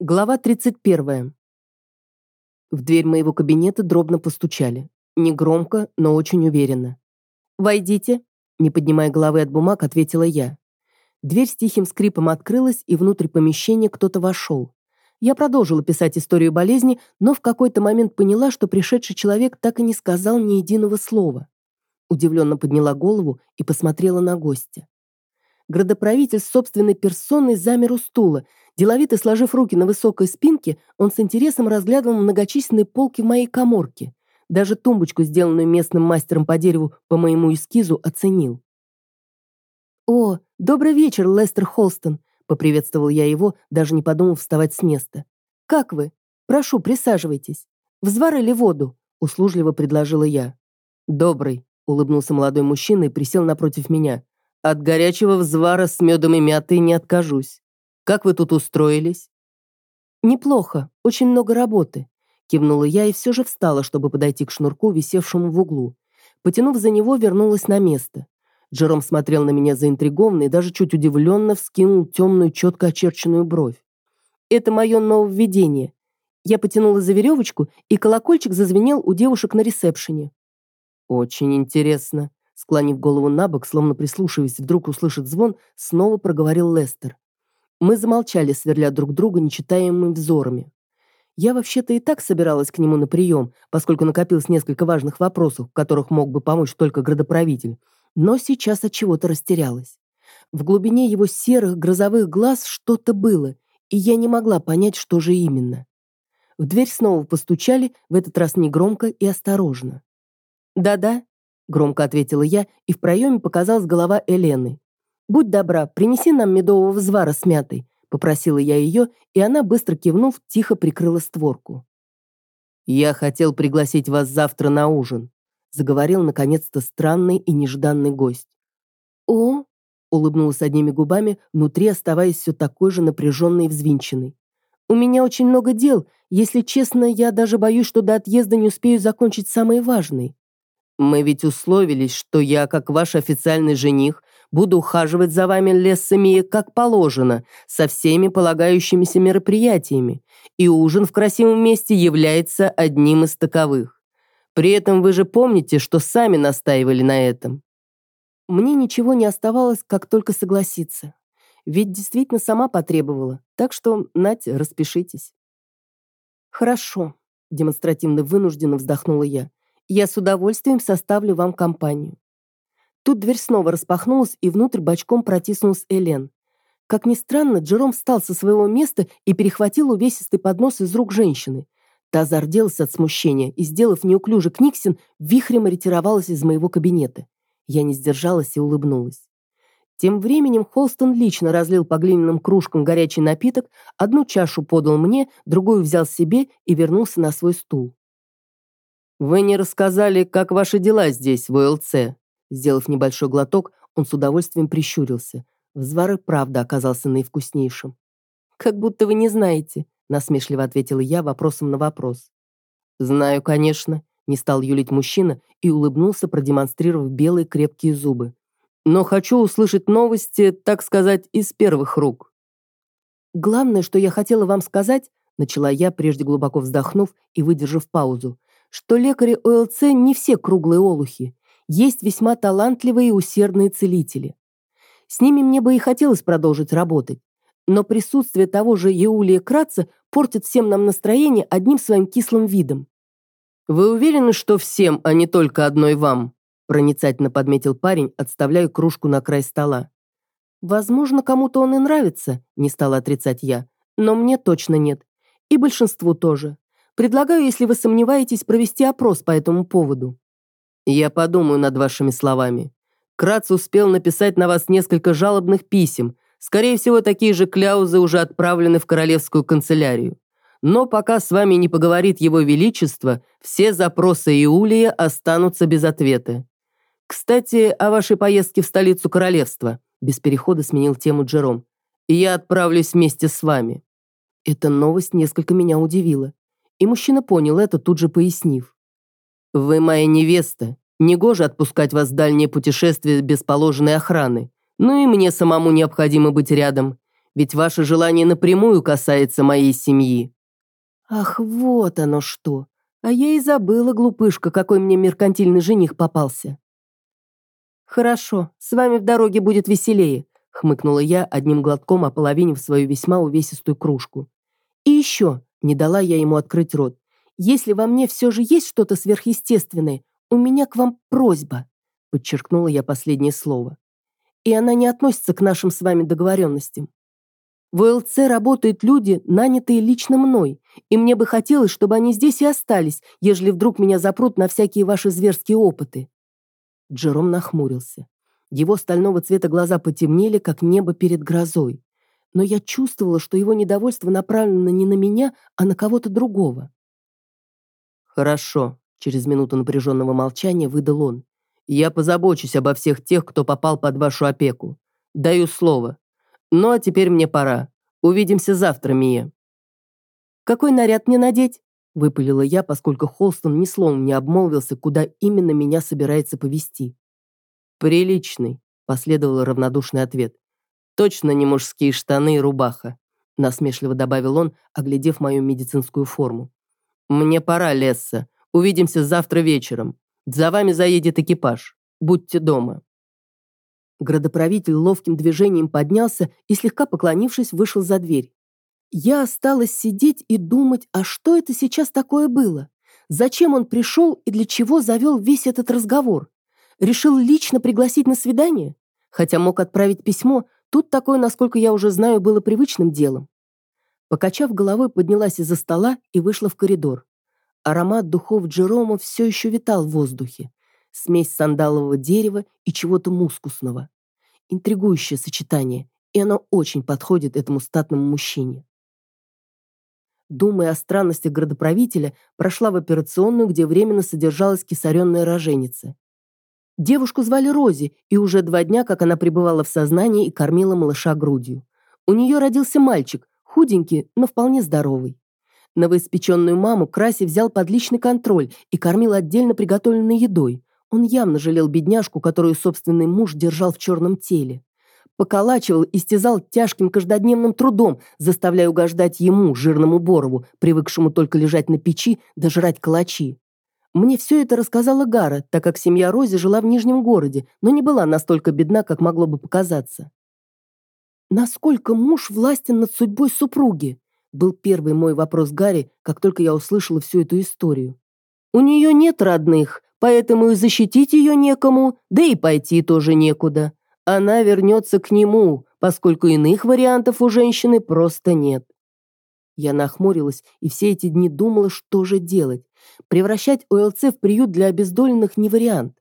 Глава 31. В дверь моего кабинета дробно постучали. Негромко, но очень уверенно. «Войдите», — не поднимая головы от бумаг, ответила я. Дверь с тихим скрипом открылась, и внутрь помещения кто-то вошел. Я продолжила писать историю болезни, но в какой-то момент поняла, что пришедший человек так и не сказал ни единого слова. Удивленно подняла голову и посмотрела на гостя. Градоправитель собственной персоной замер у стула. Деловито сложив руки на высокой спинке, он с интересом разглядывал многочисленные полки в моей коморке. Даже тумбочку, сделанную местным мастером по дереву по моему эскизу, оценил. «О, добрый вечер, Лестер Холстон!» — поприветствовал я его, даже не подумав вставать с места. «Как вы? Прошу, присаживайтесь. Взварили воду?» — услужливо предложила я. «Добрый», — улыбнулся молодой мужчина и присел напротив меня. От горячего взвара с медом и мятой не откажусь. Как вы тут устроились?» «Неплохо, очень много работы», — кивнула я и все же встала, чтобы подойти к шнурку, висевшему в углу. Потянув за него, вернулась на место. Джером смотрел на меня заинтригованно и даже чуть удивленно вскинул темную, четко очерченную бровь. «Это мое нововведение». Я потянула за веревочку, и колокольчик зазвенел у девушек на ресепшене. «Очень интересно», Склонив голову на бок, словно прислушиваясь, вдруг услышит звон, снова проговорил Лестер. Мы замолчали, сверля друг друга нечитаемыми взорами. Я вообще-то и так собиралась к нему на прием, поскольку накопилось несколько важных вопросов, в которых мог бы помочь только градоправитель, но сейчас от чего-то растерялась. В глубине его серых грозовых глаз что-то было, и я не могла понять, что же именно. В дверь снова постучали, в этот раз негромко и осторожно. «Да-да», Громко ответила я, и в проеме показалась голова Элены. «Будь добра, принеси нам медового взвара с мятой», попросила я ее, и она, быстро кивнув, тихо прикрыла створку. «Я хотел пригласить вас завтра на ужин», заговорил наконец-то странный и нежданный гость. «О!» улыбнулась одними губами, внутри оставаясь все такой же напряженной и взвинченной. «У меня очень много дел. Если честно, я даже боюсь, что до отъезда не успею закончить самые важные. Мы ведь условились, что я, как ваш официальный жених, буду ухаживать за вами, Лессами, как положено, со всеми полагающимися мероприятиями, и ужин в красивом месте является одним из таковых. При этом вы же помните, что сами настаивали на этом. Мне ничего не оставалось, как только согласиться. Ведь действительно сама потребовала, так что, Надь, распишитесь. Хорошо, демонстративно вынужденно вздохнула я. Я с удовольствием составлю вам компанию». Тут дверь снова распахнулась, и внутрь бочком протиснулась Элен. Как ни странно, Джером встал со своего места и перехватил увесистый поднос из рук женщины. Та зарделась от смущения и, сделав неуклюже книгсин, вихрем ретировалась из моего кабинета. Я не сдержалась и улыбнулась. Тем временем Холстон лично разлил по глиняным кружкам горячий напиток, одну чашу подал мне, другую взял себе и вернулся на свой стул. «Вы не рассказали, как ваши дела здесь, в ОЛЦ?» Сделав небольшой глоток, он с удовольствием прищурился. Взвар и правда оказался наивкуснейшим. «Как будто вы не знаете», — насмешливо ответила я вопросом на вопрос. «Знаю, конечно», — не стал юлить мужчина и улыбнулся, продемонстрировав белые крепкие зубы. «Но хочу услышать новости, так сказать, из первых рук». «Главное, что я хотела вам сказать», — начала я, прежде глубоко вздохнув и выдержав паузу, что лекари ОЛЦ не все круглые олухи. Есть весьма талантливые и усердные целители. С ними мне бы и хотелось продолжить работать. Но присутствие того же Еулия Кратца портит всем нам настроение одним своим кислым видом. «Вы уверены, что всем, а не только одной вам?» проницательно подметил парень, отставляя кружку на край стола. «Возможно, кому-то он и нравится», не стала отрицать я, но мне точно нет. И большинству тоже. Предлагаю, если вы сомневаетесь, провести опрос по этому поводу». «Я подумаю над вашими словами. Крац успел написать на вас несколько жалобных писем. Скорее всего, такие же кляузы уже отправлены в королевскую канцелярию. Но пока с вами не поговорит его величество, все запросы Иулия останутся без ответа. Кстати, о вашей поездке в столицу королевства», без перехода сменил тему Джером. «Я отправлюсь вместе с вами». Эта новость несколько меня удивила. И мужчина понял это, тут же пояснив. «Вы моя невеста. Негоже отпускать вас в дальнее путешествие без положенной охраны. Ну и мне самому необходимо быть рядом. Ведь ваше желание напрямую касается моей семьи». «Ах, вот оно что! А я и забыла, глупышка, какой мне меркантильный жених попался». «Хорошо, с вами в дороге будет веселее», — хмыкнула я, одним глотком ополовинив свою весьма увесистую кружку. «И еще», — не дала я ему открыть рот, «если во мне все же есть что-то сверхъестественное, у меня к вам просьба», — подчеркнула я последнее слово. «И она не относится к нашим с вами договоренностям. В ОЛЦ работают люди, нанятые лично мной, и мне бы хотелось, чтобы они здесь и остались, ежели вдруг меня запрут на всякие ваши зверские опыты». Джером нахмурился. Его стального цвета глаза потемнели, как небо перед грозой. Но я чувствовала, что его недовольство направлено не на меня, а на кого-то другого. «Хорошо», — через минуту напряженного молчания выдал он. «Я позабочусь обо всех тех, кто попал под вашу опеку. Даю слово. Ну а теперь мне пора. Увидимся завтра, Мия». «Какой наряд мне надеть?» – выпалила я, поскольку Холстон ни словом не обмолвился, куда именно меня собирается повести. «Приличный», – последовал равнодушный ответ. «Точно не мужские штаны и рубаха», – насмешливо добавил он, оглядев мою медицинскую форму. «Мне пора, Лесса. Увидимся завтра вечером. За вами заедет экипаж. Будьте дома». Градоправитель ловким движением поднялся и, слегка поклонившись, вышел за дверь. Я осталась сидеть и думать, а что это сейчас такое было? Зачем он пришел и для чего завел весь этот разговор? Решил лично пригласить на свидание? Хотя мог отправить письмо, тут такое, насколько я уже знаю, было привычным делом. Покачав головой, поднялась из-за стола и вышла в коридор. Аромат духов Джерома все еще витал в воздухе смесь сандалового дерева и чего-то мускусного. Интригующее сочетание, и оно очень подходит этому статному мужчине. Думая о странностях градоправителя, прошла в операционную, где временно содержалась кесаренная роженица. Девушку звали Рози, и уже два дня, как она пребывала в сознании и кормила малыша грудью. У нее родился мальчик, худенький, но вполне здоровый. Новоиспеченную маму Краси взял под личный контроль и кормил отдельно приготовленной едой. Он явно жалел бедняжку, которую собственный муж держал в черном теле. Поколачивал и стязал тяжким каждодневным трудом, заставляя угождать ему, жирному Борову, привыкшему только лежать на печи да жрать калачи. Мне все это рассказала Гара, так как семья Рози жила в Нижнем городе, но не была настолько бедна, как могло бы показаться. «Насколько муж властен над судьбой супруги?» был первый мой вопрос Гарри, как только я услышала всю эту историю. «У нее нет родных, поэтому и защитить ее некому, да и пойти тоже некуда. Она вернется к нему, поскольку иных вариантов у женщины просто нет. Я нахмурилась и все эти дни думала, что же делать. Превращать ОЛЦ в приют для обездоленных не вариант.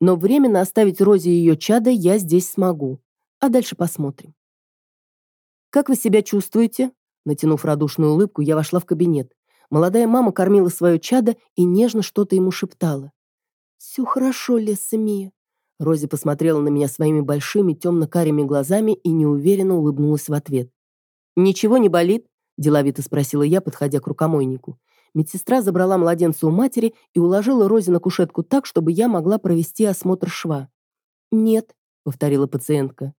Но временно оставить Розе ее чадо я здесь смогу. А дальше посмотрим. «Как вы себя чувствуете?» Натянув радушную улыбку, я вошла в кабинет. Молодая мама кормила свое чадо и нежно что-то ему шептала. «Все хорошо, Леса Мия». Рози посмотрела на меня своими большими темно-карими глазами и неуверенно улыбнулась в ответ. «Ничего не болит?» – деловито спросила я, подходя к рукомойнику. Медсестра забрала младенца у матери и уложила Рози на кушетку так, чтобы я могла провести осмотр шва. «Нет», — повторила пациентка.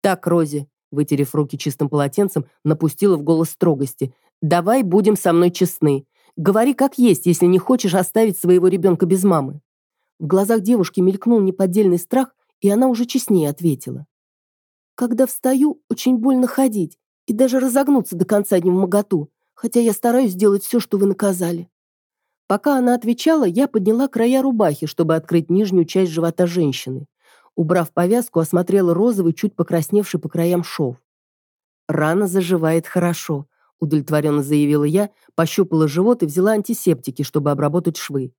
«Так, Рози», — вытерев руки чистым полотенцем, напустила в голос строгости. «Давай будем со мной честны. Говори как есть, если не хочешь оставить своего ребенка без мамы». В глазах девушки мелькнул неподдельный страх, и она уже честнее ответила. «Когда встаю, очень больно ходить и даже разогнуться до конца не в моготу, хотя я стараюсь сделать все, что вы наказали». Пока она отвечала, я подняла края рубахи, чтобы открыть нижнюю часть живота женщины. Убрав повязку, осмотрела розовый, чуть покрасневший по краям шов. «Рана заживает хорошо», – удовлетворенно заявила я, пощупала живот и взяла антисептики, чтобы обработать швы.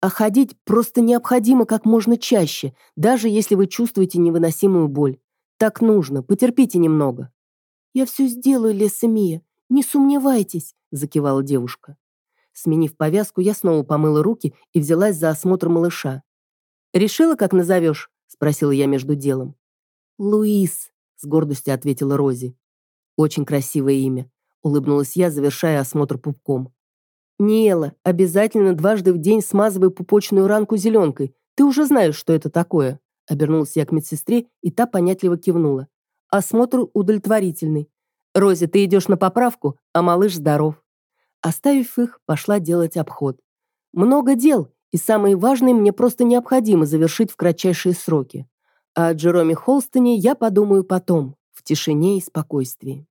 А ходить просто необходимо как можно чаще, даже если вы чувствуете невыносимую боль. Так нужно, потерпите немного». «Я все сделаю, Леса Мия, не сомневайтесь», – закивала девушка. Сменив повязку, я снова помыла руки и взялась за осмотр малыша. «Решила, как назовешь?» – спросила я между делом. «Луис», – с гордостью ответила Рози. «Очень красивое имя», – улыбнулась я, завершая осмотр пупком. «Ниэла, обязательно дважды в день смазывай пупочную ранку зеленкой. Ты уже знаешь, что это такое». Обернулся я к медсестре, и та понятливо кивнула. «Осмотр удовлетворительный. Рози, ты идешь на поправку, а малыш здоров». Оставив их, пошла делать обход. Много дел, и самые важные мне просто необходимо завершить в кратчайшие сроки. А о Джероме Холстоне я подумаю потом, в тишине и спокойствии.